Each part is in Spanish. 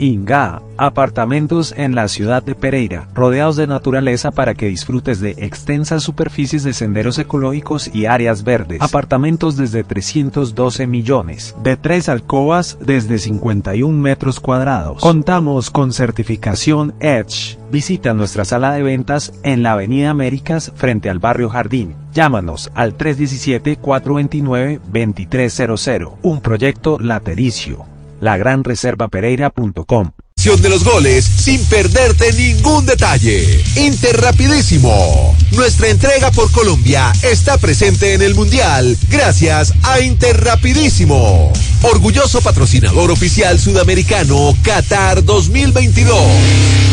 Inga, apartamentos en la ciudad de Pereira, rodeados de naturaleza para que disfrutes de extensas superficies de senderos ecológicos y áreas verdes. Apartamentos desde 312 millones, de tres alcobas desde 51 metros cuadrados. Contamos con certificación Edge. Visita nuestra sala de ventas en la Avenida Américas frente al barrio Jardín. Llámanos al 317-429-2300. Un proyecto latericio lagranreservapereira.com. De los goles sin perderte ningún detalle. Interrapidísimo. Nuestra entrega por Colombia está presente en el Mundial gracias a Interrapidísimo. Orgulloso patrocinador oficial sudamericano Qatar 2022.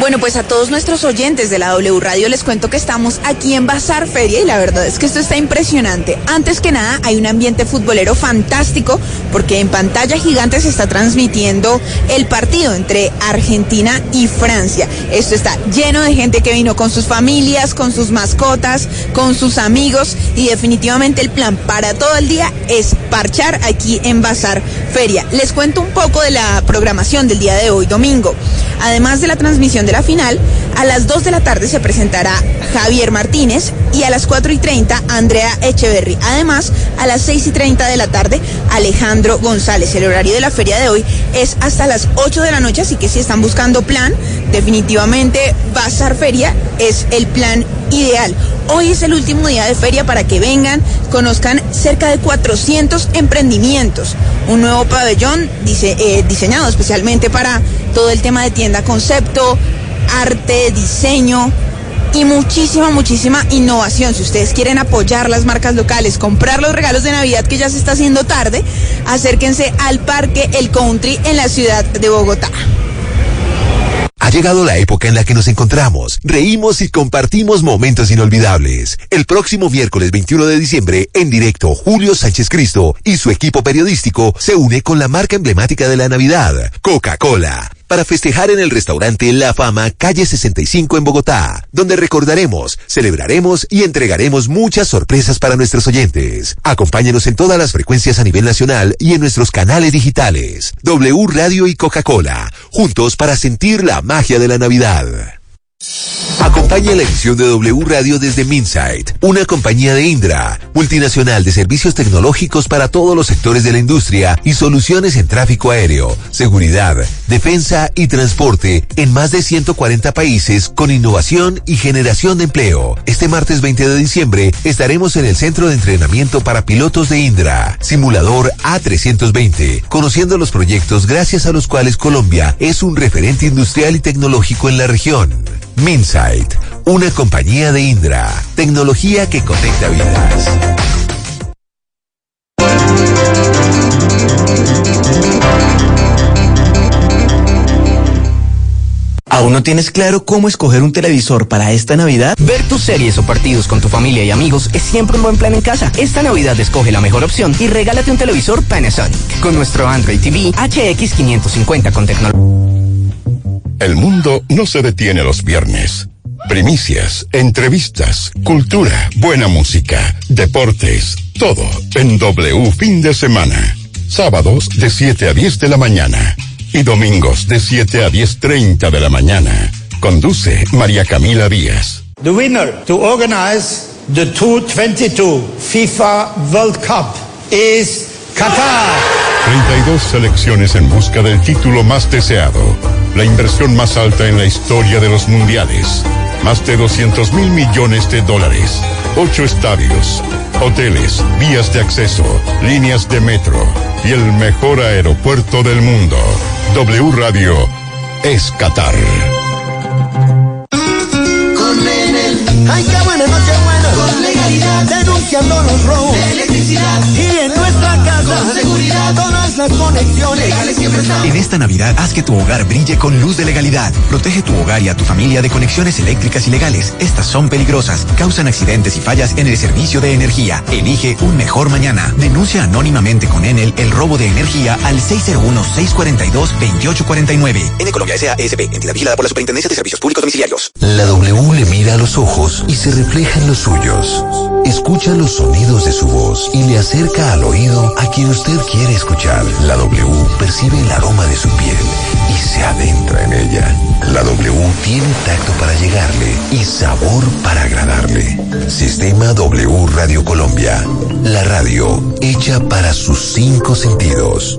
Bueno, pues a todos nuestros oyentes de la W Radio les cuento que estamos aquí en Bazar Feria y la verdad es que esto está impresionante. Antes que nada, hay un ambiente futbolero fantástico porque en pantalla gigante se está transmitiendo el partido entre Argentina y Francia. Esto está lleno de gente que vino con sus familias, con sus mascotas, con sus amigos y definitivamente el plan para todo el día es parchar aquí en Bazar Feria. Les cuento un poco de la programación del día de hoy, domingo. Además de la transmisión de la final, a las 2 de la tarde se presentará Javier Martínez y a las 4 y 30 Andrea Echeverry. Además, a las 6 y 30 de la tarde Alejandro González. El horario de la feria de hoy es hasta las 8 de la noche, así que si están buscando plan, definitivamente Bazar Feria es el plan ideal. Hoy es el último día de feria para que vengan, conozcan cerca de 400 emprendimientos. Un nuevo pabellón eh, diseñado especialmente para todo el tema de tienda concepto, arte, diseño y muchísima, muchísima innovación. Si ustedes quieren apoyar las marcas locales, comprar los regalos de Navidad que ya se está haciendo tarde, acérquense al Parque El Country en la ciudad de Bogotá. Ha llegado la época en la que nos encontramos, reímos y compartimos momentos inolvidables. El próximo miércoles 21 de diciembre, en directo, Julio Sánchez Cristo y su equipo periodístico se une con la marca emblemática de la Navidad, Coca-Cola para festejar en el restaurante La Fama, calle 65 en Bogotá, donde recordaremos, celebraremos y entregaremos muchas sorpresas para nuestros oyentes. Acompáñenos en todas las frecuencias a nivel nacional y en nuestros canales digitales. W Radio y Coca-Cola, juntos para sentir la magia de la Navidad. Acompaña la edición de W Radio desde Minsight, una compañía de Indra, multinacional de servicios tecnológicos para todos los sectores de la industria y soluciones en tráfico aéreo, seguridad, defensa y transporte en más de 140 países con innovación y generación de empleo. Este martes 20 de diciembre estaremos en el Centro de Entrenamiento para Pilotos de Indra, simulador A320, conociendo los proyectos gracias a los cuales Colombia es un referente industrial y tecnológico en la región. Minsight, una compañía de Indra, tecnología que conecta vidas. ¿Aún no tienes claro cómo escoger un televisor para esta Navidad? Ver tus series o partidos con tu familia y amigos es siempre un buen plan en casa. Esta Navidad escoge la mejor opción y regálate un televisor Panasonic con nuestro Android TV HX 550 con tecnología. El mundo no se detiene los viernes. Primicias, entrevistas, cultura, buena música, deportes, todo en W fin de semana. Sábados de 7 a 10 de la mañana y domingos de 7 a 10.30 de la mañana. Conduce María Camila Díaz. The winner to organize the 2022 FIFA World Cup is Qatar. 32 selecciones en busca del título más deseado. La inversión más alta en la historia de los mundiales. Más de 200 mil millones de dólares. Ocho estadios, hoteles, vías de acceso, líneas de metro y el mejor aeropuerto del mundo. W Radio es Qatar. Ay, qué buena noche buena. Con legalidad. Denunciando los robos. De electricidad. Y en nuestra casa. Todas las conexiones. Legales siempre están. En esta Navidad, haz que tu hogar brille con luz de legalidad. Protege tu hogar y a tu familia de conexiones eléctricas ilegales. Estas son peligrosas. Causan accidentes y fallas en el servicio de energía. Elige un mejor mañana. Denuncia anónimamente con Enel el robo de energía al 601-642-2849. En Colombia S.A.S.B. entidad vigilada por la Superintendencia de Servicios Públicos Domiciliarios. La W le mira a los ojos y se refleja en los suyos. Escucha los sonidos de su voz y le acerca al oído a quien usted quiere escuchar. La W percibe el aroma de su piel y se adentra en ella. La W tiene tacto para llegarle y sabor para agradarle. Sistema W Radio Colombia. La radio hecha para sus cinco sentidos.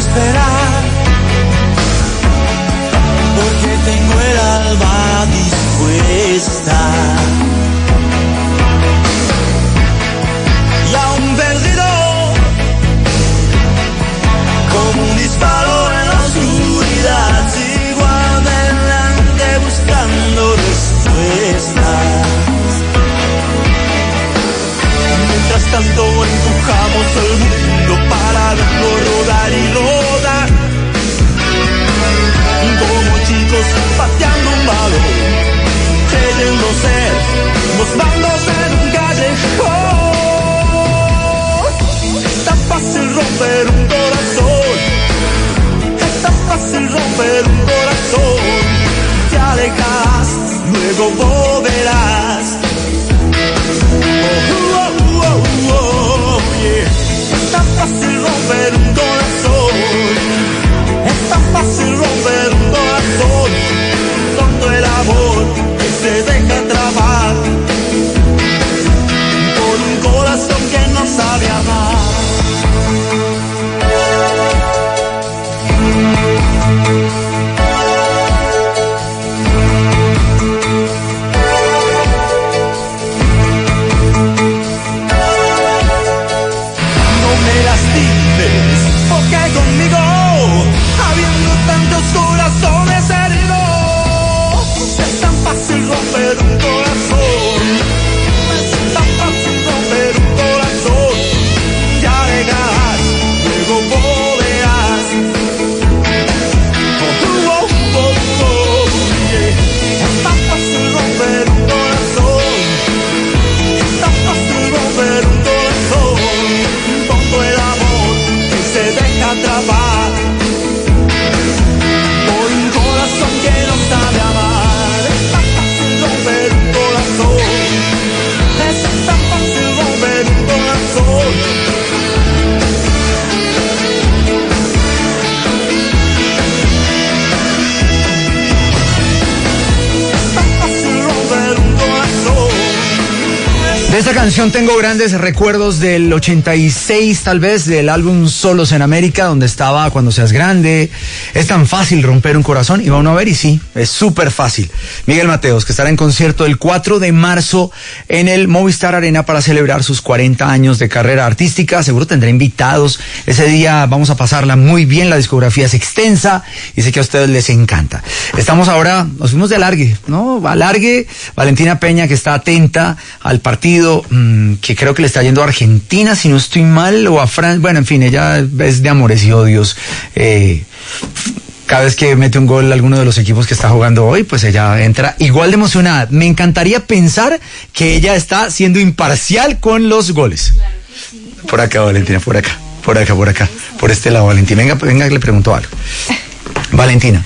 Esperar, porque tengo el alma dispuesta. Y aún perdido, como un disparo en la oscuridad, sigo adelante buscando respuestas. Mientras tanto empujamos el mundo para verlo Chicos pateando un balón, creyendo ser los bandos en un callejón. Es tan fácil romper un corazón, es tan fácil romper un corazón. Te alejas, luego volverás. Oh, oh, oh, oh. Es tan fácil romper un corazón. Fácil romper un corazón. Tonto el amor se deja atrapar por un corazón que no sabe amar. Tengo grandes recuerdos del 86 tal vez, del álbum Solos en América, donde estaba Cuando seas grande. Es tan fácil romper un corazón y va uno a ver y sí, es súper fácil. Miguel Mateos, que estará en concierto el 4 de marzo en el Movistar Arena para celebrar sus 40 años de carrera artística. Seguro tendrá invitados. Ese día vamos a pasarla muy bien, la discografía es extensa y sé que a ustedes les encanta. Estamos ahora, nos fuimos de alargue, ¿no? Alargue, Valentina Peña que está atenta al partido mm, que creo que le está yendo a Argentina, si no estoy mal, o a Francia. Bueno, en fin, ella es de amores y odios. Eh, cada vez que mete un gol alguno de los equipos que está jugando hoy, pues ella entra igual de emocionada. Me encantaría pensar que ella está siendo imparcial con los goles. Por acá, Valentina, por acá, por acá, por acá, por este lado, Valentina. Venga, venga, le pregunto algo. Valentina,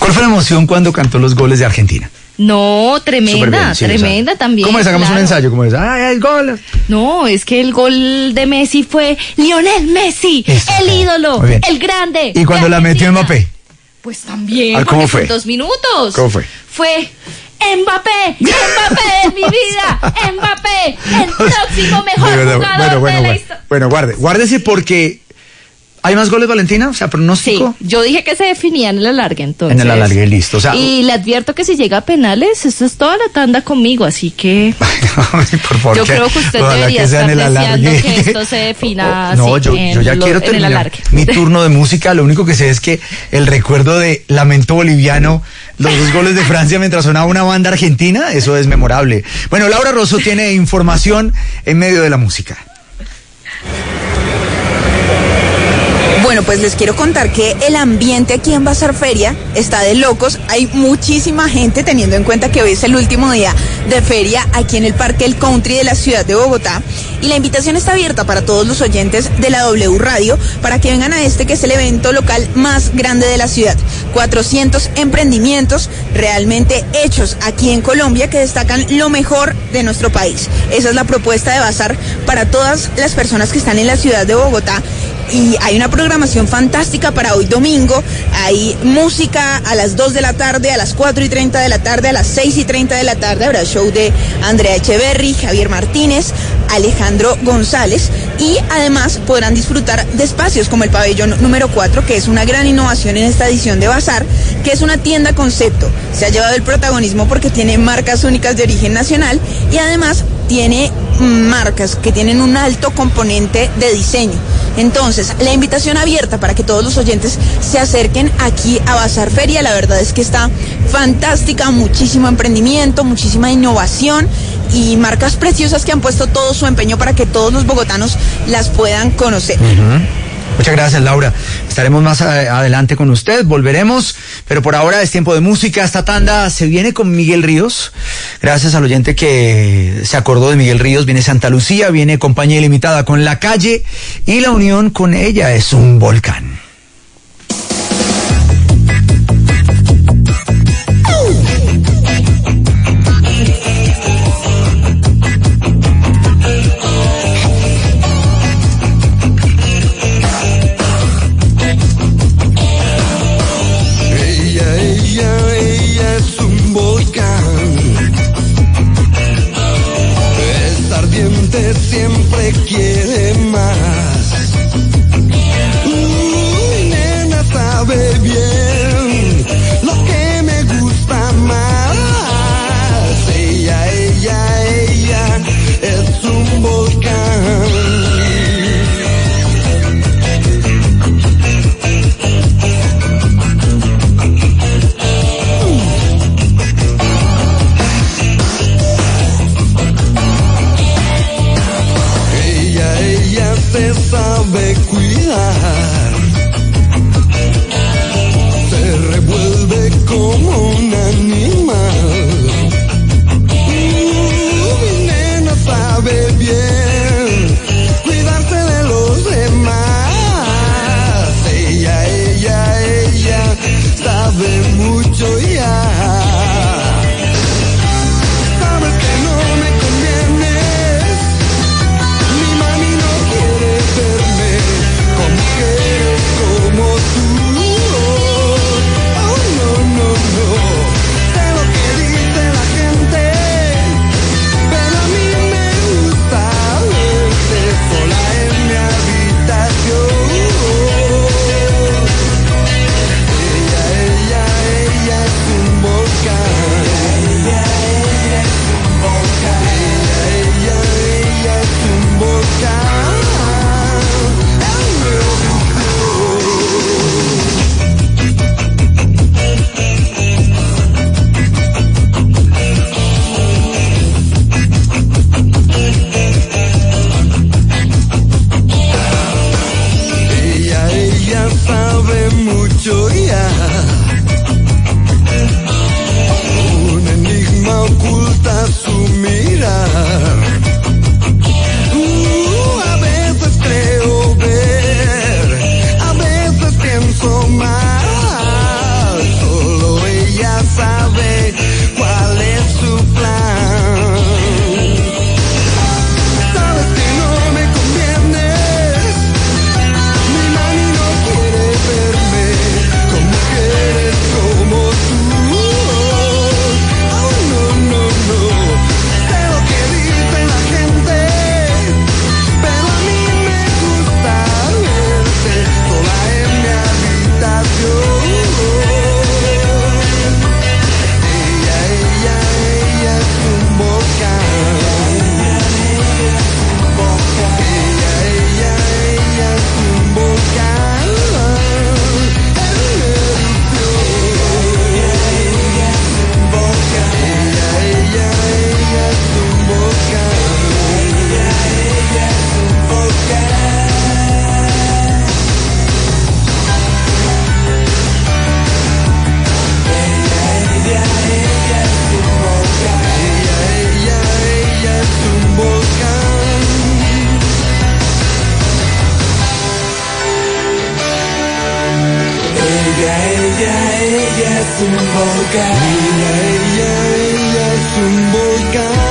¿cuál fue la emoción cuando cantó los goles de Argentina? No, tremenda, bien, sí, tremenda o sea, también. ¿Cómo es? Hagamos un ensayo, ¿cómo es? ¡Ay, hay gol! No, es que el gol de Messi fue Lionel Messi, Eso. el ídolo, el grande. Y cuando de la metió. Mbappé. Pues también, Ah, ¿cómo fue? en dos minutos. ¿Cómo fue? Fue Mbappé, Mbappé, mi vida, Mbappé, el próximo mejor De jugador bueno, bueno, de la historia. bueno, guarde, guárdese porque hay más goles, Valentina, o sea, Sí, pronóstico. yo dije que se definía en el alargue entonces. En el alargue, listo, o sea- y le advierto que si llega a penales, esto es toda la tanda conmigo, así que Por favor, yo creo que usted debería que estar en el deseando que esto se defina No, así yo, yo ya lo- quiero terminar mi turno de música. Lo único que sé es que el recuerdo de Lamento Boliviano, los dos goles de Francia mientras sonaba una banda argentina, eso es memorable. Bueno, Laura Rosso tiene información en medio de la música. Bueno, pues les quiero contar que el ambiente aquí en Bazar Feria está de locos. Hay muchísima gente teniendo en cuenta que hoy es el último día de feria aquí en el Parque El Country de la ciudad de Bogotá. Y la invitación está abierta para todos los oyentes de la W Radio para que vengan a este que es el evento local más grande de la ciudad. 400 emprendimientos realmente hechos aquí en Colombia que destacan lo mejor de nuestro país. Esa es la propuesta de Bazar para todas las personas que están en la ciudad de Bogotá y hay una programación fantástica para hoy domingo. Hay música a las 2 de la tarde, a las 4 y 30 de la tarde, a las 6 y 30 de la tarde. Habrá show de Andrea Echeverry, Javier Martínez, Alejandro González y además podrán disfrutar de espacios como el pabellón número 4, que es una gran innovación en esta edición de Bazar, que es una tienda concepto. Se ha llevado el protagonismo porque tiene marcas únicas de origen nacional y además tiene marcas que tienen un alto componente de diseño. Entonces, la invitación abierta para que todos los oyentes se acerquen aquí a Bazar Feria. La verdad es que está fantástica, muchísimo emprendimiento, muchísima innovación y marcas preciosas que han puesto todo su empeño para que todos los bogotanos las puedan conocer. Muchas gracias, Laura. Estaremos más adelante con usted, volveremos, pero por ahora es tiempo de música. Esta tanda se viene con Miguel Ríos. Gracias al oyente que se acordó de Miguel Ríos. Viene Santa Lucía, viene compañía ilimitada con La Calle y la unión con ella es un volcán. 一扇布間，而你一一扇布間。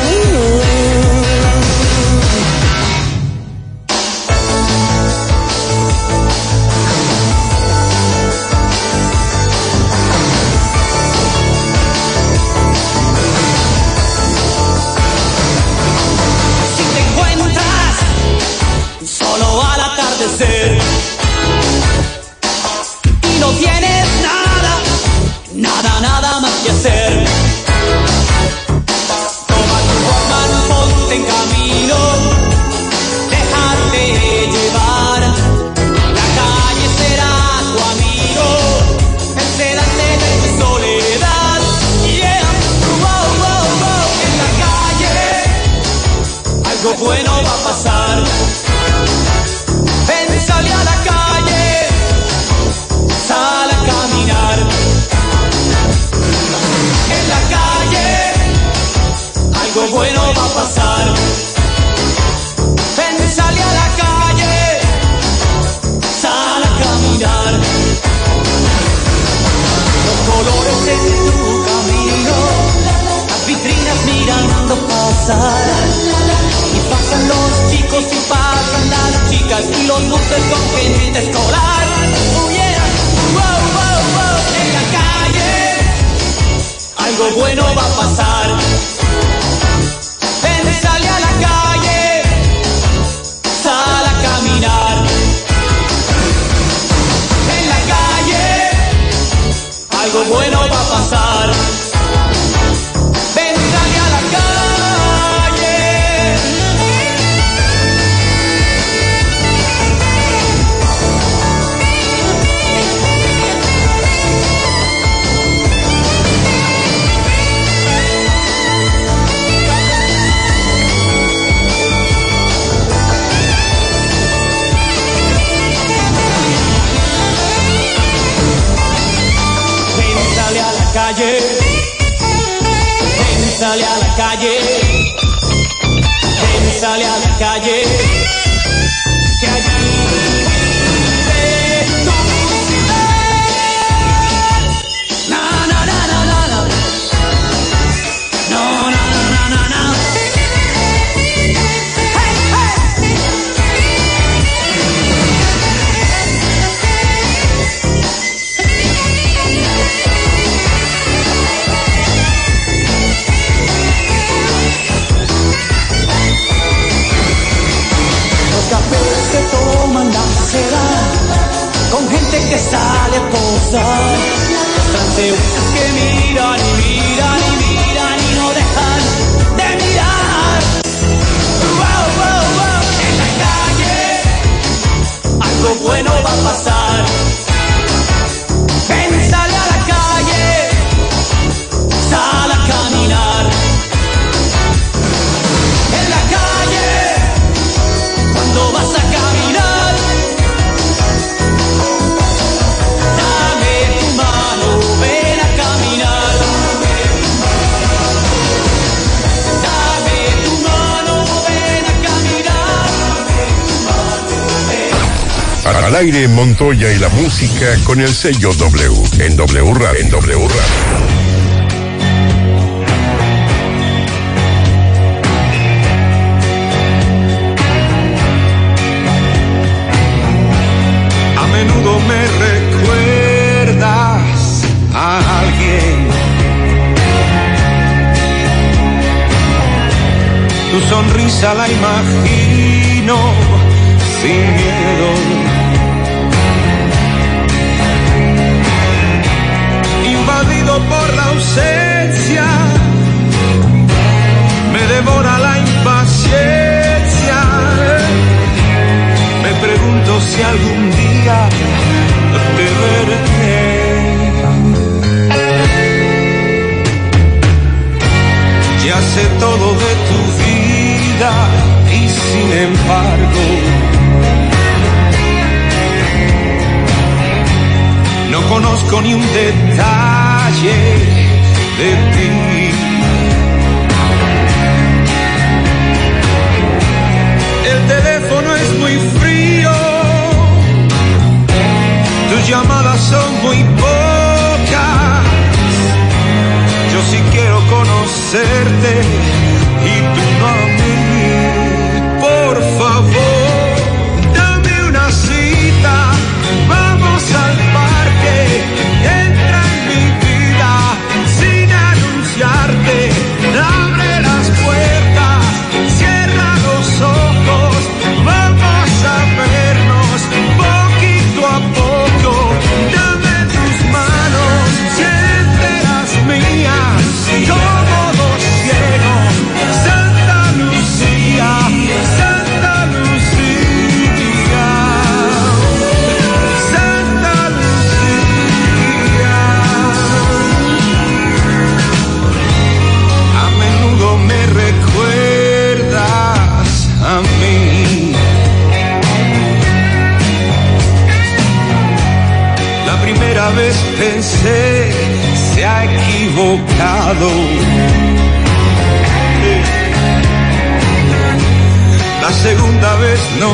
música con el sello W en W Radio. En w Radio.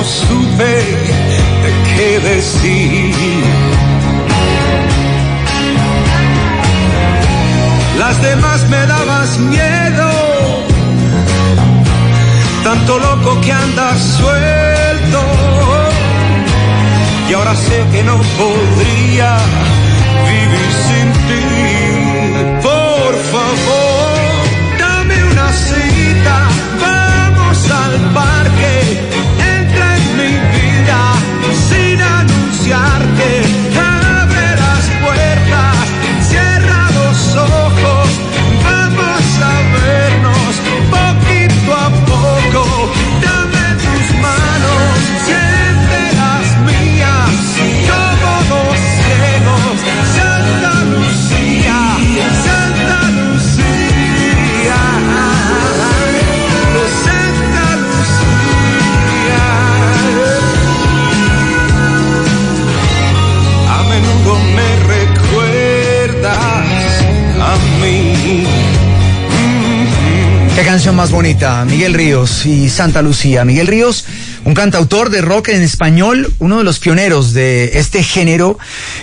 Vez no supe de qué decir. Más bonita, Miguel Ríos y Santa Lucía. Miguel Ríos, un cantautor de rock en español, uno de los pioneros de este género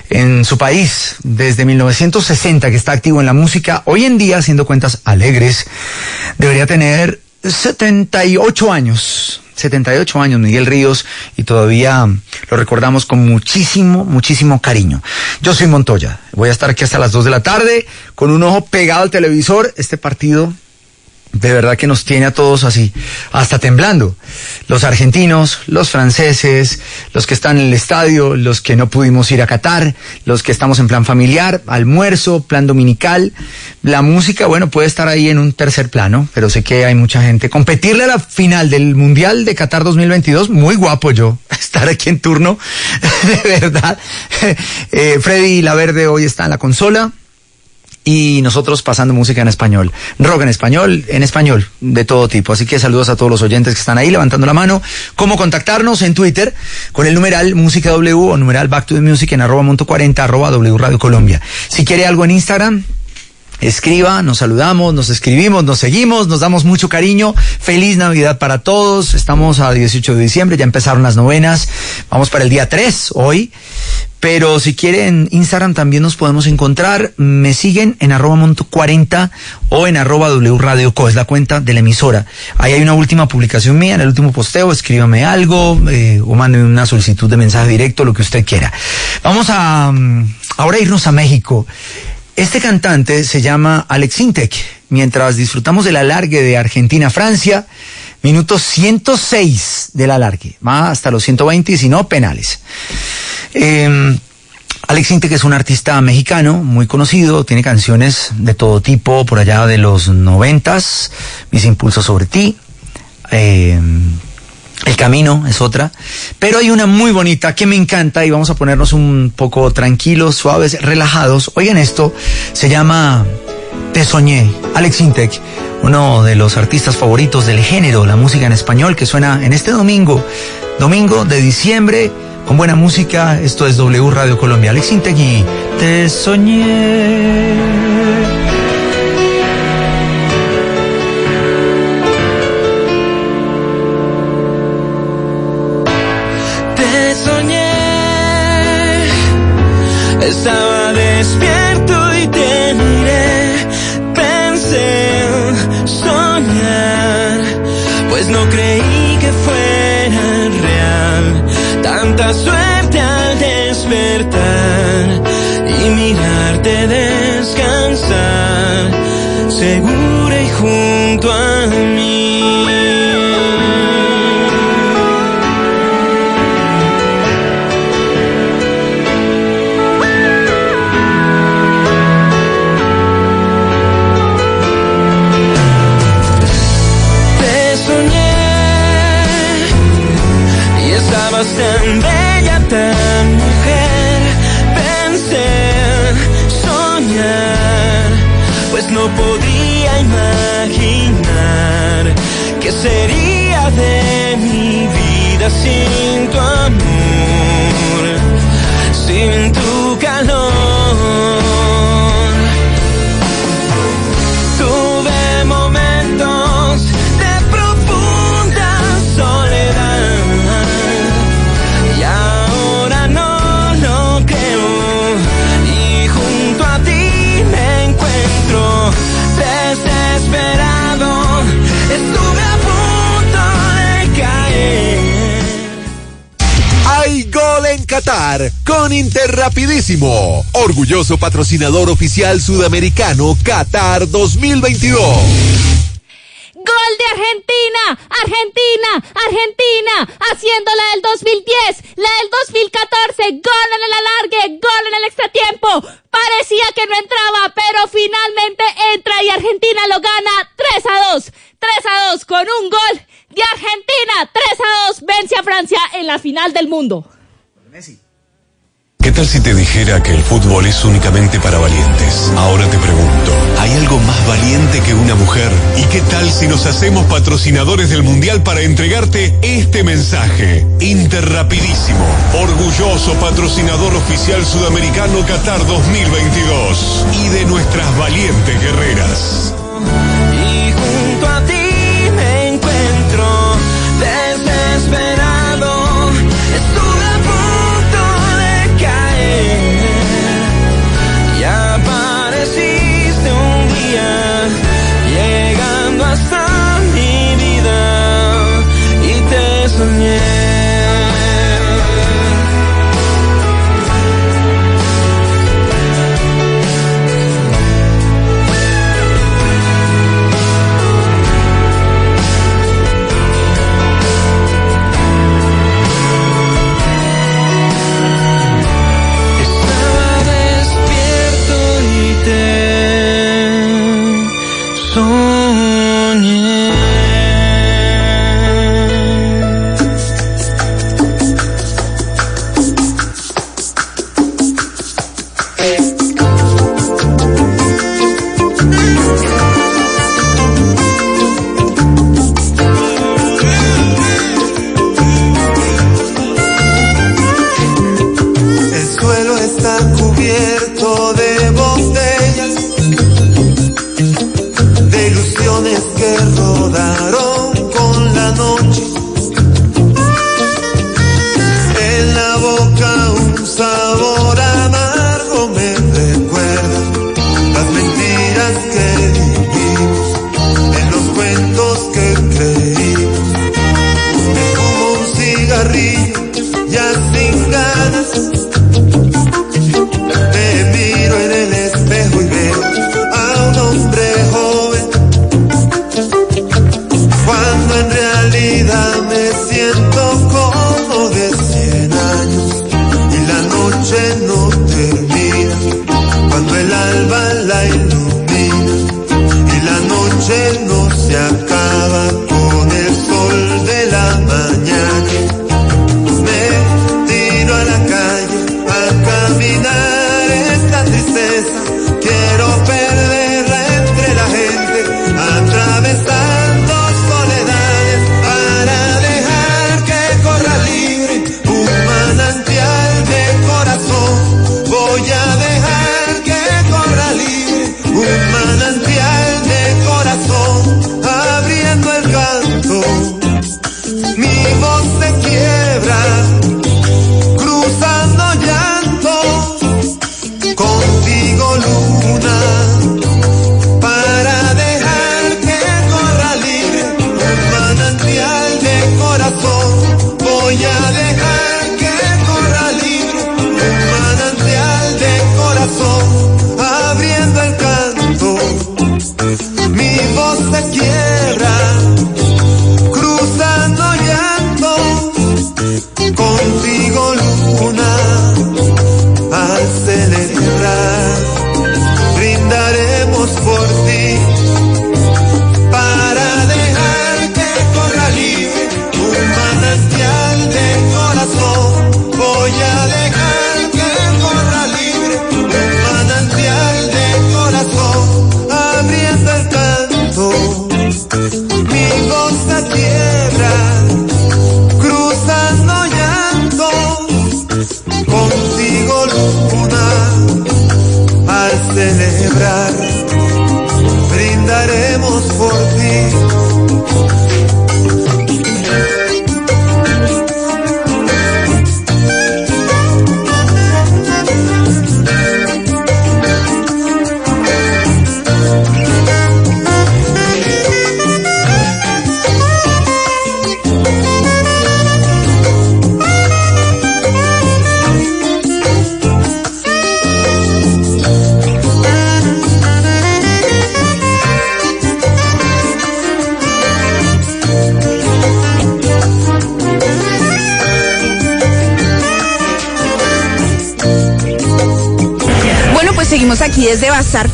en su país, desde 1960 que está activo en la música, hoy en día, haciendo cuentas alegres, debería tener 78 años. 78 años Miguel Ríos y todavía lo recordamos con muchísimo, muchísimo cariño. Yo soy Montoya, voy a estar aquí hasta las 2 de la tarde con un ojo pegado al televisor. Este partido de verdad que nos tiene a todos así, hasta temblando. Los argentinos, los franceses, los que están en el estadio, los que no pudimos ir a Qatar, los que estamos en plan familiar, almuerzo, plan dominical. La música, bueno, puede estar ahí en un tercer plano, pero sé que hay mucha gente. Competirle a la final del Mundial de Qatar 2022, muy guapo yo, estar aquí en turno, de verdad. Eh, Freddy Laverde hoy está en la consola y nosotros pasando música en español, rock en español, en español, de todo tipo. Así que saludos a todos los oyentes que están ahí levantando la mano. ¿Cómo contactarnos en Twitter? Con el numeral Música W o numeral Back to the Music en arroba monto 40 arroba W Radio Colombia. Si quiere algo en Instagram, escriba, nos saludamos, nos escribimos, nos seguimos, nos damos mucho cariño. Feliz Navidad para todos. Estamos a 18 de diciembre, ya empezaron las novenas. Vamos para el día 3 hoy. Pero si quieren Instagram también nos podemos encontrar. Me siguen en arroba monto 40 o en arroba W Radio Co. Es la cuenta de la emisora. Ahí hay una última publicación mía, en el último posteo. Escríbame algo eh, o mándeme una solicitud de mensaje directo, lo que usted quiera. Vamos a um, ahora irnos a México. Este cantante se llama Alex Intec. Mientras disfrutamos del alargue de Argentina-Francia, minuto 106 del alargue. Va hasta los 120 y si no, penales. Eh, Alex Intec es un artista mexicano muy conocido, tiene canciones de todo tipo, por allá de los noventas, Mis impulsos sobre ti, eh, El camino es otra, pero hay una muy bonita que me encanta y vamos a ponernos un poco tranquilos, suaves, relajados. Oigan esto, se llama Te soñé, Alex Intec, uno de los artistas favoritos del género, la música en español que suena en este domingo, domingo de diciembre con buena música. Esto es W Radio Colombia. Alex Integui, te soñé. Sería de mi vida sin tu amor, Hay gol en Qatar con Interrapidísimo, orgulloso patrocinador oficial sudamericano Qatar 2022. Gol de Argentina, Argentina, Argentina, haciendo la del 2010, la del 2014, gol en el alargue, gol en el extratiempo. Parecía que no entraba, pero finalmente entra y Argentina lo gana 3 a 2. 3 a 2 con un gol de Argentina. 3 a 2 vence a Francia en la final del mundo. ¿Qué tal si te dijera que el fútbol es únicamente para valientes? Ahora te pregunto, ¿hay algo más valiente que una mujer? ¿Y qué tal si nos hacemos patrocinadores del Mundial para entregarte este mensaje? Interrapidísimo, orgulloso patrocinador oficial sudamericano Qatar 2022 y de nuestras valientes guerreras.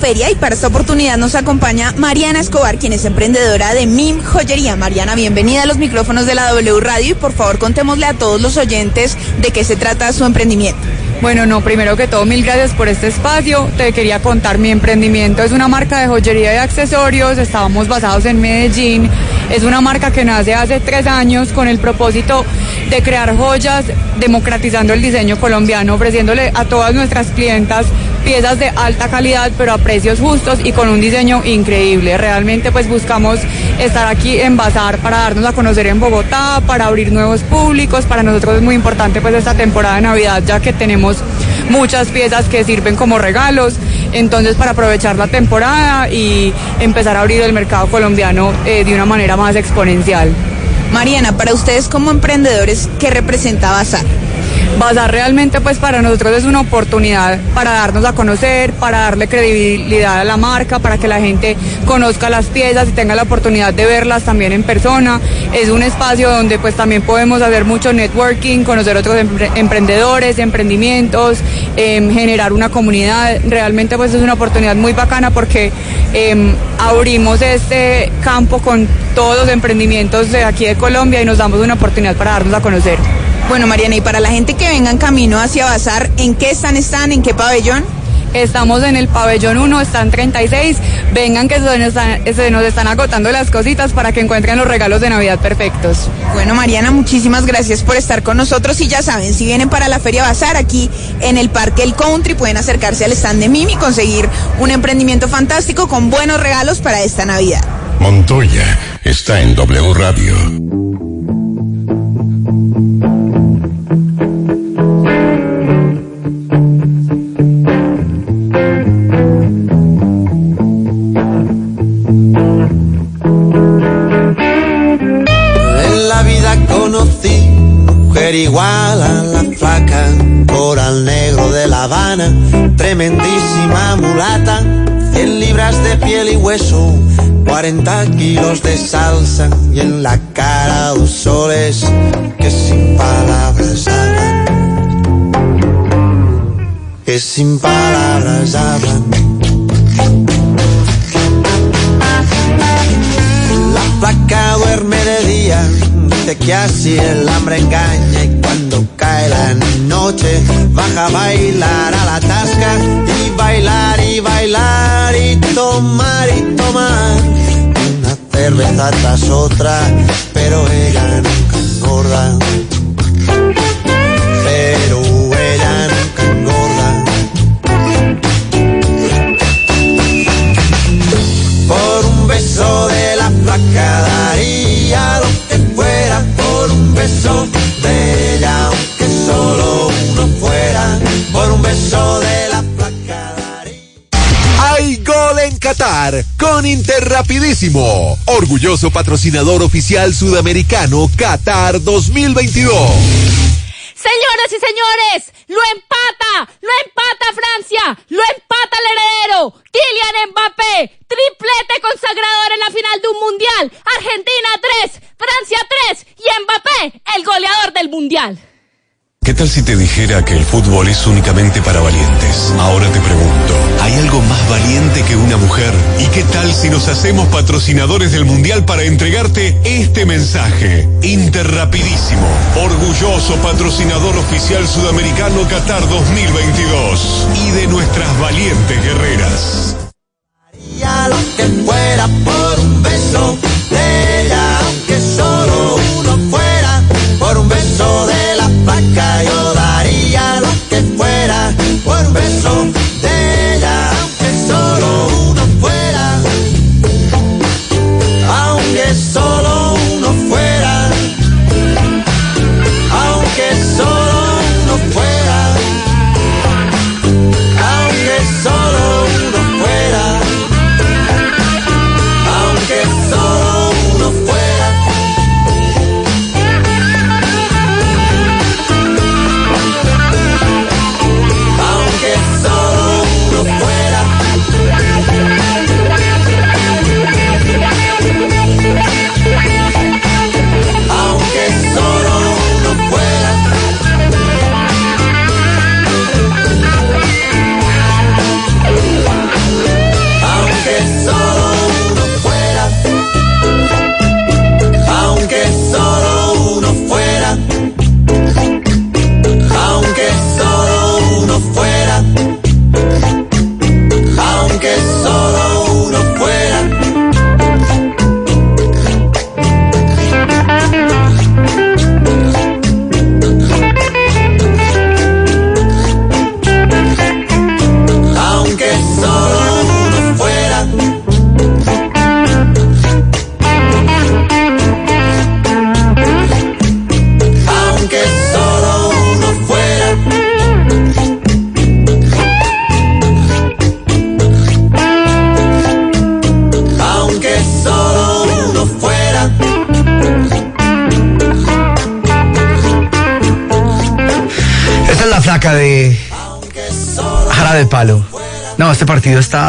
Y para esta oportunidad nos acompaña Mariana Escobar, quien es emprendedora de MIM Joyería. Mariana, bienvenida a los micrófonos de la W Radio y por favor contémosle a todos los oyentes de qué se trata su emprendimiento. Bueno, no, primero que todo, mil gracias por este espacio. Te quería contar mi emprendimiento. Es una marca de joyería y accesorios. Estábamos basados en Medellín. Es una marca que nace hace tres años con el propósito de crear joyas, democratizando el diseño colombiano, ofreciéndole a todas nuestras clientas piezas de alta calidad, pero a precios justos y con un diseño increíble. Realmente pues buscamos estar aquí en Bazar para darnos a conocer en Bogotá, para abrir nuevos públicos. Para nosotros es muy importante pues esta temporada de Navidad, ya que tenemos muchas piezas que sirven como regalos. Entonces para aprovechar la temporada y empezar a abrir el mercado colombiano eh, de una manera más exponencial. Mariana, para ustedes como emprendedores, ¿qué representa Bazar? Bazar realmente pues para nosotros es una oportunidad para darnos a conocer, para darle credibilidad a la marca, para que la gente conozca las piezas y tenga la oportunidad de verlas también en persona. Es un espacio donde pues también podemos hacer mucho networking, conocer otros empre- emprendedores, emprendimientos, em, generar una comunidad. Realmente pues es una oportunidad muy bacana porque em, abrimos este campo con todos los emprendimientos de aquí de Colombia y nos damos una oportunidad para darnos a conocer. Bueno, Mariana, y para la gente que venga en camino hacia Bazar, ¿en qué están están? ¿En qué pabellón? Estamos en el pabellón 1, están 36. Vengan que se nos, están, se nos están agotando las cositas para que encuentren los regalos de Navidad perfectos. Bueno, Mariana, muchísimas gracias por estar con nosotros y ya saben, si vienen para la Feria Bazar aquí en el Parque El Country, pueden acercarse al stand de Mimi y conseguir un emprendimiento fantástico con buenos regalos para esta Navidad. Montoya está en W Radio. 40 kilos de salsa y en la cara dos soles que sin palabras hablan, que sin palabras hablan. La flaca duerme de día, dice que así el hambre engaña y cuando cae la noche baja a bailar a la tasca y bailar y bailar y tomar y cerveza tras otra, pero ella nunca engorda. Pero ella nunca engorda. Por un beso de la flaca daría lo que fuera por un beso Qatar con Interrapidísimo, orgulloso patrocinador oficial sudamericano Qatar 2022. Señoras y señores, lo empata, lo empata Francia, lo empata el heredero, Kylian Mbappé, triplete consagrador en la final de un mundial, Argentina 3, Francia 3 y Mbappé, el goleador del mundial. ¿Qué tal si te dijera que el fútbol es únicamente para valientes? Ahora te pregunto, ¿hay algo más valiente que una mujer? ¿Y qué tal si nos hacemos patrocinadores del Mundial para entregarte este mensaje? Interrapidísimo, orgulloso patrocinador oficial sudamericano Qatar 2022 y de nuestras valientes guerreras. daría lo que fuera por un beso de ella, aunque solo uno fuera. Por un beso de flaca yo daría lo que fuera. Por beso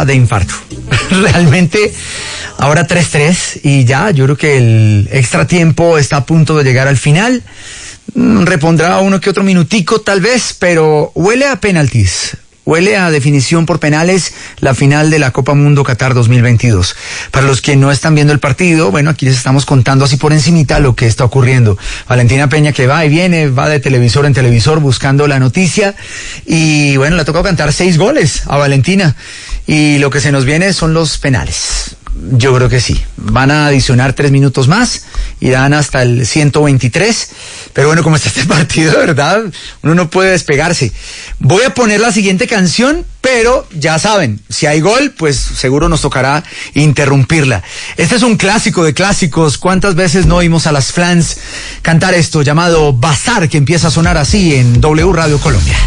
de infarto. Realmente, ahora 3-3 y ya, yo creo que el extra tiempo está a punto de llegar al final. Mm, Repondrá uno que otro minutico tal vez, pero huele a penaltis. Huele a definición por penales la final de la Copa Mundo Qatar 2022. Para los que no están viendo el partido, bueno, aquí les estamos contando así por encimita lo que está ocurriendo. Valentina Peña que va y viene, va de televisor en televisor buscando la noticia y bueno, le ha tocado cantar seis goles a Valentina y lo que se nos viene son los penales. Yo creo que sí. Van a adicionar tres minutos más, irán hasta el 123. Pero bueno, como está este partido, verdad, uno no puede despegarse. Voy a poner la siguiente canción, pero ya saben, si hay gol, pues seguro nos tocará interrumpirla. Este es un clásico de clásicos. ¿Cuántas veces no oímos a las flans cantar esto llamado Bazar, que empieza a sonar así en W Radio Colombia?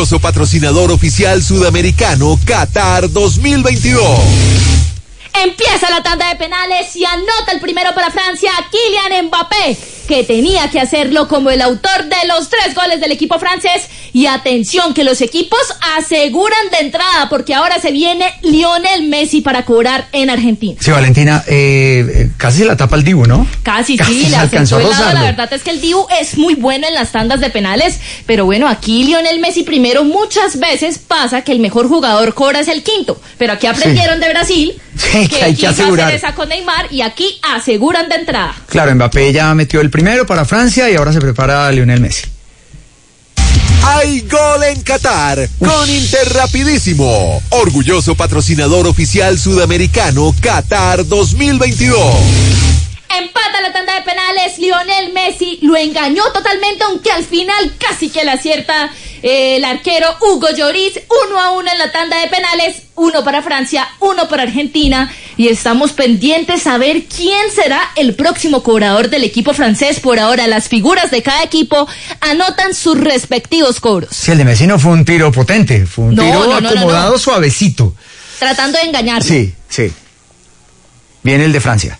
Orgulloso patrocinador oficial sudamericano Qatar 2022. Empieza la tanda de penales y anota el primero para Francia, Kylian Mbappé, que tenía que hacerlo como el autor de los tres goles del equipo francés. Y atención, que los equipos aseguran de entrada, porque ahora se viene Lionel Messi para cobrar en Argentina. Sí, Valentina, eh, eh, casi se la tapa el Dibu, ¿no? Casi, Casi sí, se le alcanzó a. La verdad es que el Dibu es muy bueno en las tandas de penales, pero bueno, aquí Lionel Messi primero muchas veces pasa que el mejor jugador cobra es el quinto, pero aquí aprendieron de Brasil Sí, que hay que asegurar. hacer esa con Neymar y aquí aseguran de entrada. Claro, Mbappé ya metió el primero para Francia y ahora se prepara Lionel Messi. Hay gol en Qatar con Interrapidísimo, orgulloso patrocinador oficial sudamericano Qatar 2022. Empata la tanda de penales, Lionel Messi lo engañó totalmente, aunque al final casi que le acierta eh, el arquero Hugo Lloris, uno a uno en la tanda de penales, uno para Francia, uno para Argentina, y estamos pendientes a ver quién será el próximo cobrador del equipo francés. Por ahora, las figuras de cada equipo anotan sus respectivos cobros, Si el de Messi no fue un tiro potente, fue un No, tiro no, no, no, acomodado suavecito. tratando de engañarlo. Sí, sí. Viene el de Francia.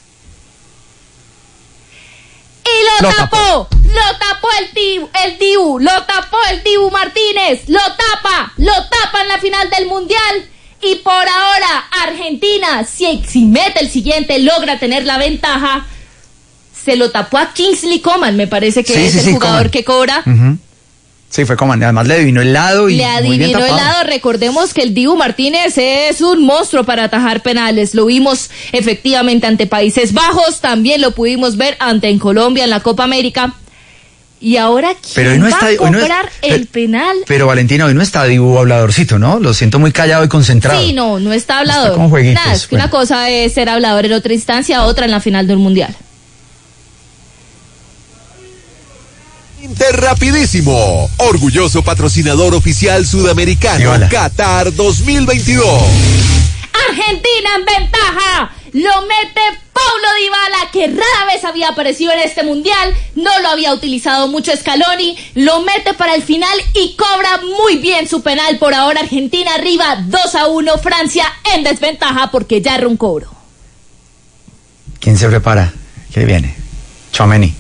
Y lo, Lo tapó, lo tapó el Dibu, el Dibu, lo tapó el Dibu Martínez, lo tapa, lo tapa en la final del Mundial. Y por ahora, Argentina, si, si mete el siguiente, logra tener la ventaja. Se lo tapó a Kingsley Coman, me parece que Sí, es sí, el sí, jugador Coman. que cobra. Ujú. Sí, fue como, además le adivinó el lado y Le adivinó el lado. Recordemos que el Dibu Martínez es un monstruo para atajar penales. Lo vimos efectivamente ante Países Bajos. También lo pudimos ver ante en Colombia en la Copa América. Y ahora, ¿quién Pero hoy no va está- a hoy no es- cobrar el pero- penal? Pero Valentina, hoy no está Dibu habladorcito, ¿no? Lo siento muy callado y concentrado. Sí, no, no está hablador. Está con jueguitos, Nada, es que bueno. una cosa es ser hablador en otra instancia, otra en la final del Mundial. Interrapidísimo, orgulloso patrocinador oficial sudamericano Qatar 2022. Argentina en ventaja. Lo mete Paulo Dybala, que rara vez había aparecido en este mundial. No lo había utilizado mucho Scaloni. Lo mete para el final y cobra muy bien su penal. Por ahora Argentina arriba 2 a 1. Francia en desventaja porque ya erró un cobro. ¿Quién se prepara? ¿Qué viene? Chouameni.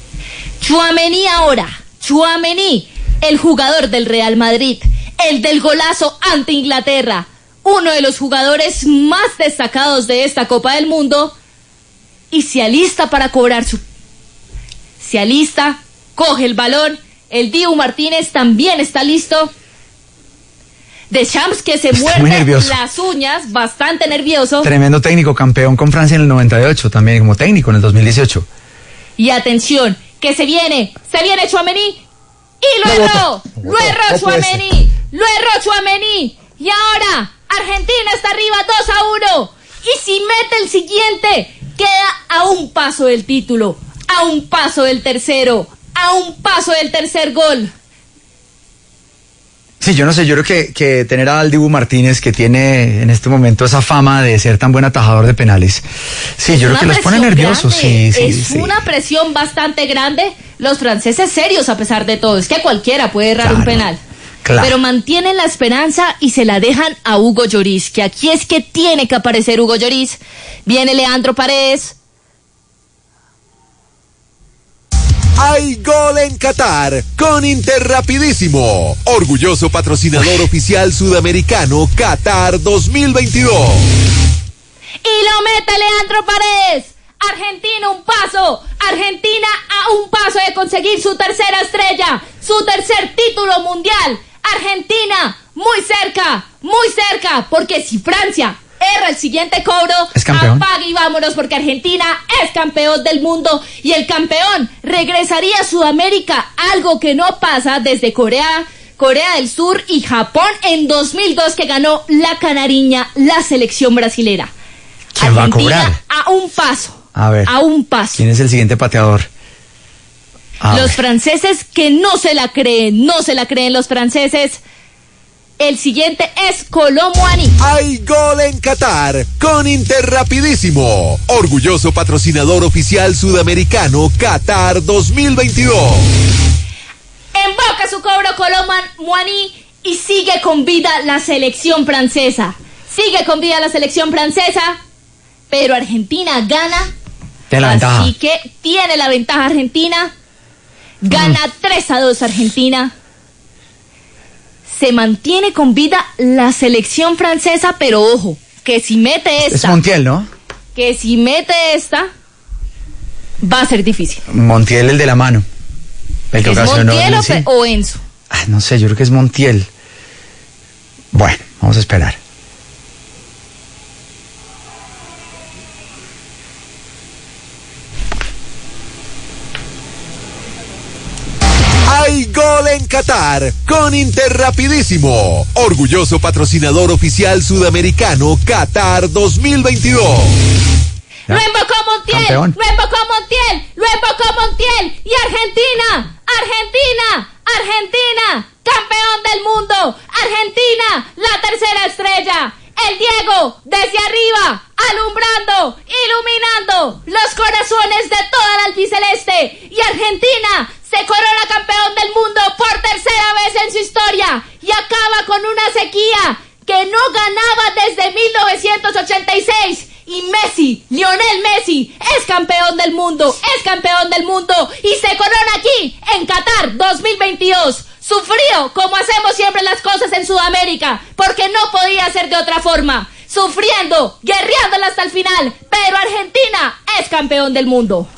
Chuamení ahora. Chuamení, el jugador del Real Madrid. El del golazo ante Inglaterra. uno de los jugadores más destacados de esta Copa del Mundo, y se alista para cobrar su... Se alista, coge el balón, el Dibu Martínez también está listo. De Champs que se muerde las uñas, bastante nervioso. Tremendo técnico, campeón con Francia en el 98, también como técnico en el 2018. Y atención, que se viene, se viene Chuamení y lo erró, lo erró Chuamení, lo erró Chuamení. Y ahora Argentina está arriba 2 a 1. Y si mete el siguiente, queda a un paso del título, a un paso del tercero, a un paso del tercer gol. Sí, yo no sé, yo creo que, que tener a Aldibu Martínez, que tiene en este momento esa fama de ser tan buen atajador de penales, sí, yo creo que los pone nerviosos, sí, sí, Es sí. una presión bastante grande. Los franceses serios a pesar de todo. Es que cualquiera puede errar un penal. claro. Pero mantienen la esperanza y se la dejan a Hugo Lloris, que aquí es que tiene que aparecer Hugo Lloris. Viene Leandro Paredes. Hay gol en Qatar con Interrapidísimo, orgulloso patrocinador oficial sudamericano Qatar 2022. Y lo mete Leandro Paredes. Argentina un paso. Argentina a un paso de conseguir su tercera estrella. Su tercer título mundial. Argentina muy cerca. Muy cerca. Porque si Francia erra el siguiente cobro, Es campeón. apague y vámonos porque Argentina es campeón del mundo. Y el campeón regresaría a Sudamérica. Algo que no pasa desde Corea. Corea del Sur y Japón en 2002 que ganó la canariña, la selección brasilera. ¿Quién va a Argentina cobrar? a un paso. A ver. A un paso. ¿Quién es el siguiente pateador? A los ver. franceses que no se la creen, no se la creen los franceses. El siguiente es Colomuani. Hay gol en Qatar con Interrapidísimo, orgulloso patrocinador oficial sudamericano Qatar 2022. Emboca su cobro Colomuani y sigue con vida la selección francesa. Sigue con vida la selección francesa, pero Argentina gana. Tiene la ventaja. Así que tiene la ventaja Argentina. Gana Mm. 3 a 2 Argentina. Se mantiene con vida la selección francesa, pero ojo, que si mete Es esta, Montiel, ¿no? que si mete esta, va a ser difícil. Montiel el de la mano. El que ¿Es ocasionó Montiel el- o, o Enzo? Ah, no sé, yo creo que es Montiel. Bueno, vamos a esperar. Gol en Qatar con Interrapidísimo, orgulloso patrocinador oficial sudamericano Qatar 2022. Lo invocó Montiel, Campeón. lo invocó Montiel, lo invocó Montiel y Argentina, Argentina, Argentina, campeón del mundo, Argentina, la tercera estrella. El Diego, desde arriba, alumbrando, iluminando los corazones de toda la albiceleste. Y Argentina se corona campeón del mundo por tercera vez en su historia y acaba con una sequía que no ganaba desde 1986. Y Messi, Lionel Messi, es campeón del mundo, es campeón del mundo y se corona aquí, en Qatar 2022. Sufrió como hacemos siempre las cosas en Sudamérica, porque no podía ser de otra forma. Sufriendo, guerreándola hasta el final, pero Argentina es campeón del mundo.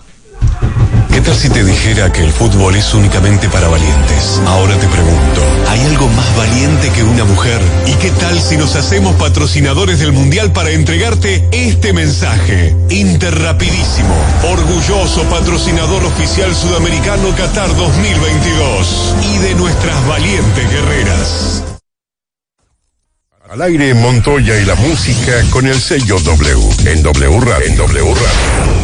¿Qué tal si te dijera que el fútbol es únicamente para valientes? Ahora te pregunto, ¿hay algo más valiente que una mujer? ¿Y qué tal si nos hacemos patrocinadores del Mundial para entregarte este mensaje? Interrapidísimo, orgulloso patrocinador oficial sudamericano Qatar 2022 y de nuestras valientes guerreras. Al aire Montoya y la música con el sello W en W Radio. En W Radio.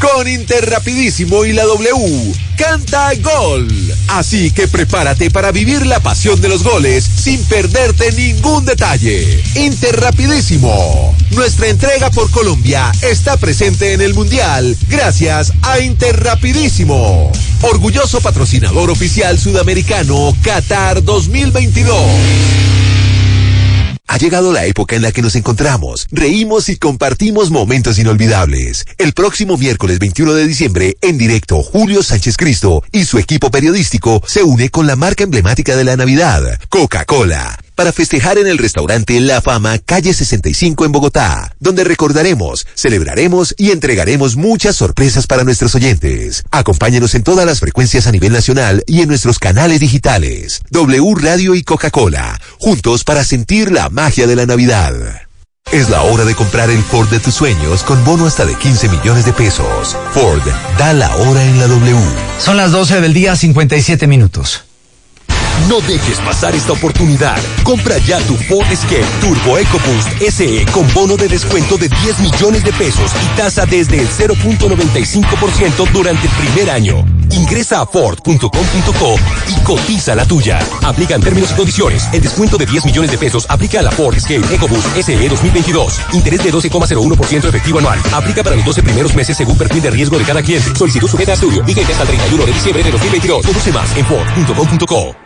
Con Interrapidísimo y la W, canta gol. Así que prepárate para vivir la pasión de los goles sin perderte ningún detalle. Interrapidísimo. Nuestra entrega por Colombia está presente en el Mundial gracias a Interrapidísimo. Orgulloso patrocinador oficial sudamericano Qatar 2022. Ha llegado la época en la que nos encontramos, reímos y compartimos momentos inolvidables. El próximo miércoles 21 de diciembre, en directo, Julio Sánchez Cristo y su equipo periodístico se une con la marca emblemática de la Navidad, Coca-Cola. Para festejar en el restaurante La Fama, calle 65 en Bogotá, donde recordaremos, celebraremos y entregaremos muchas sorpresas para nuestros oyentes. Acompáñenos en todas las frecuencias a nivel nacional y en nuestros canales digitales. W Radio y Coca-Cola, juntos para sentir la magia de la Navidad. Es la hora de comprar el Ford de tus sueños con bono hasta de 15 millones de pesos. Ford, da la hora en la W. Son las 12 del día, 57 minutos. No dejes pasar esta oportunidad. Compra ya tu Ford Escape Turbo EcoBoost SE con bono de descuento de 10 millones de pesos y tasa desde el 0.95% durante el primer año. Ingresa a Ford.com.co y cotiza la tuya. Aplican términos y condiciones. El descuento de 10 millones de pesos aplica a la Ford Escape EcoBoost SE 2022. Interés de 12,01% efectivo anual. Aplica para los 12 primeros meses según perfil de riesgo de cada cliente. Solicitud sujeta a estudio. Vigente hasta el 31 de diciembre de 2022. Conoce más en Ford.com.co.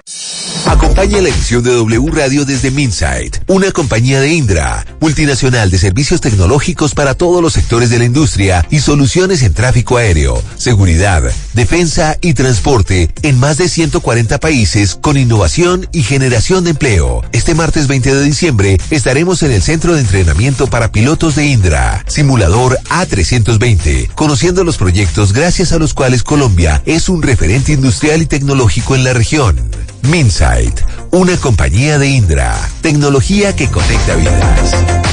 Acompaña la edición de W Radio desde Minsight, una compañía de Indra, multinacional de servicios tecnológicos para todos los sectores de la industria y soluciones en tráfico aéreo, seguridad, defensa y transporte en más de 140 países con innovación y generación de empleo. Este martes 20 de diciembre estaremos en el centro de entrenamiento para pilotos de Indra, simulador A320, conociendo los proyectos gracias a los cuales Colombia es un referente industrial y tecnológico en la región. Minsight, una compañía de Indra, tecnología que conecta vidas.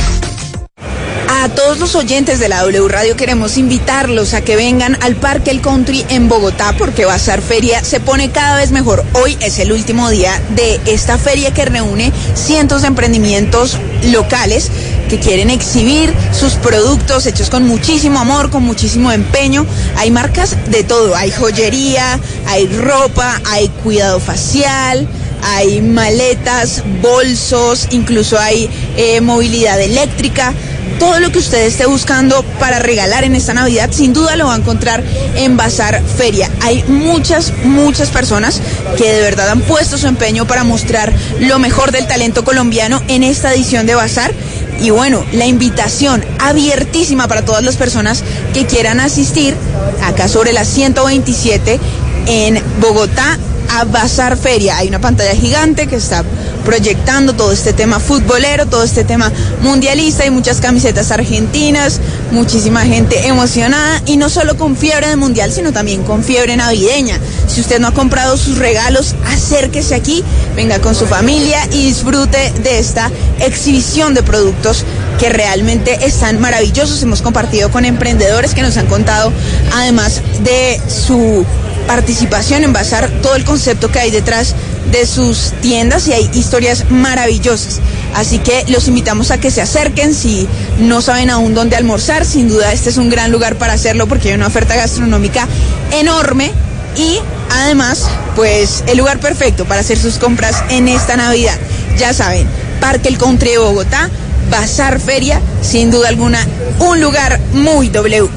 A todos los oyentes de la W Radio queremos invitarlos a que vengan al Parque El Country en Bogotá porque Bazar Feria se pone cada vez mejor. Hoy es el último día de esta feria que reúne cientos de emprendimientos locales que quieren exhibir sus productos hechos con muchísimo amor, con muchísimo empeño. Hay marcas de todo, hay joyería, hay ropa, hay cuidado facial, hay maletas, bolsos, incluso hay eh, movilidad eléctrica. Todo lo que usted esté buscando para regalar en esta Navidad, sin duda lo va a encontrar en Bazar Feria. Hay muchas, muchas personas que de verdad han puesto su empeño para mostrar lo mejor del talento colombiano en esta edición de Bazar. Y bueno, la invitación abiertísima para todas las personas que quieran asistir acá sobre la 127 en Bogotá a Bazar Feria. Hay una pantalla gigante que está proyectando todo este tema futbolero, todo este tema mundialista, hay muchas camisetas argentinas, muchísima gente emocionada y no solo con fiebre de mundial, sino también con fiebre navideña. Si usted no ha comprado sus regalos, acérquese aquí, venga con su familia y disfrute de esta exhibición de productos que realmente están maravillosos. Hemos compartido con emprendedores que nos han contado, además de su participación en Bazar, todo el concepto que hay detrás de sus tiendas y hay historias maravillosas. Así que los invitamos a que se acerquen si no saben aún dónde almorzar. Sin duda este es un gran lugar para hacerlo porque hay una oferta gastronómica enorme y además pues el lugar perfecto para hacer sus compras en esta Navidad. Ya saben, Parque El Country de Bogotá, Bazar Feria, sin duda alguna un lugar muy W.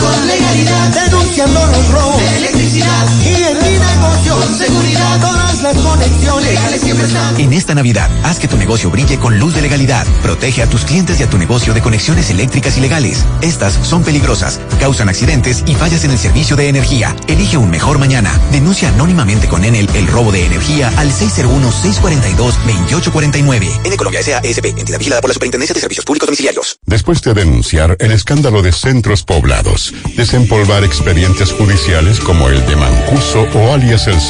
Con legalidad. Denunciando los robos. De electricidad. Y. Con seguridad. Todas las conexiones. Legales siempre están. En esta Navidad, haz que tu negocio brille con luz de legalidad. Protege a tus clientes y a tu negocio de conexiones eléctricas ilegales. Estas son peligrosas, causan accidentes y fallas en el servicio de energía. Elige un mejor mañana. Denuncia anónimamente con Enel el robo de energía al 601-642-2849. En Colombia S.A. ESP, entidad vigilada por la Superintendencia de Servicios Públicos Domiciliarios. Después de denunciar el escándalo de centros poblados, desempolvar expedientes judiciales como el de Mancuso o alias El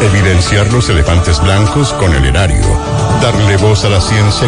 Evidenciar los elefantes blancos con el erario, darle voz a la ciencia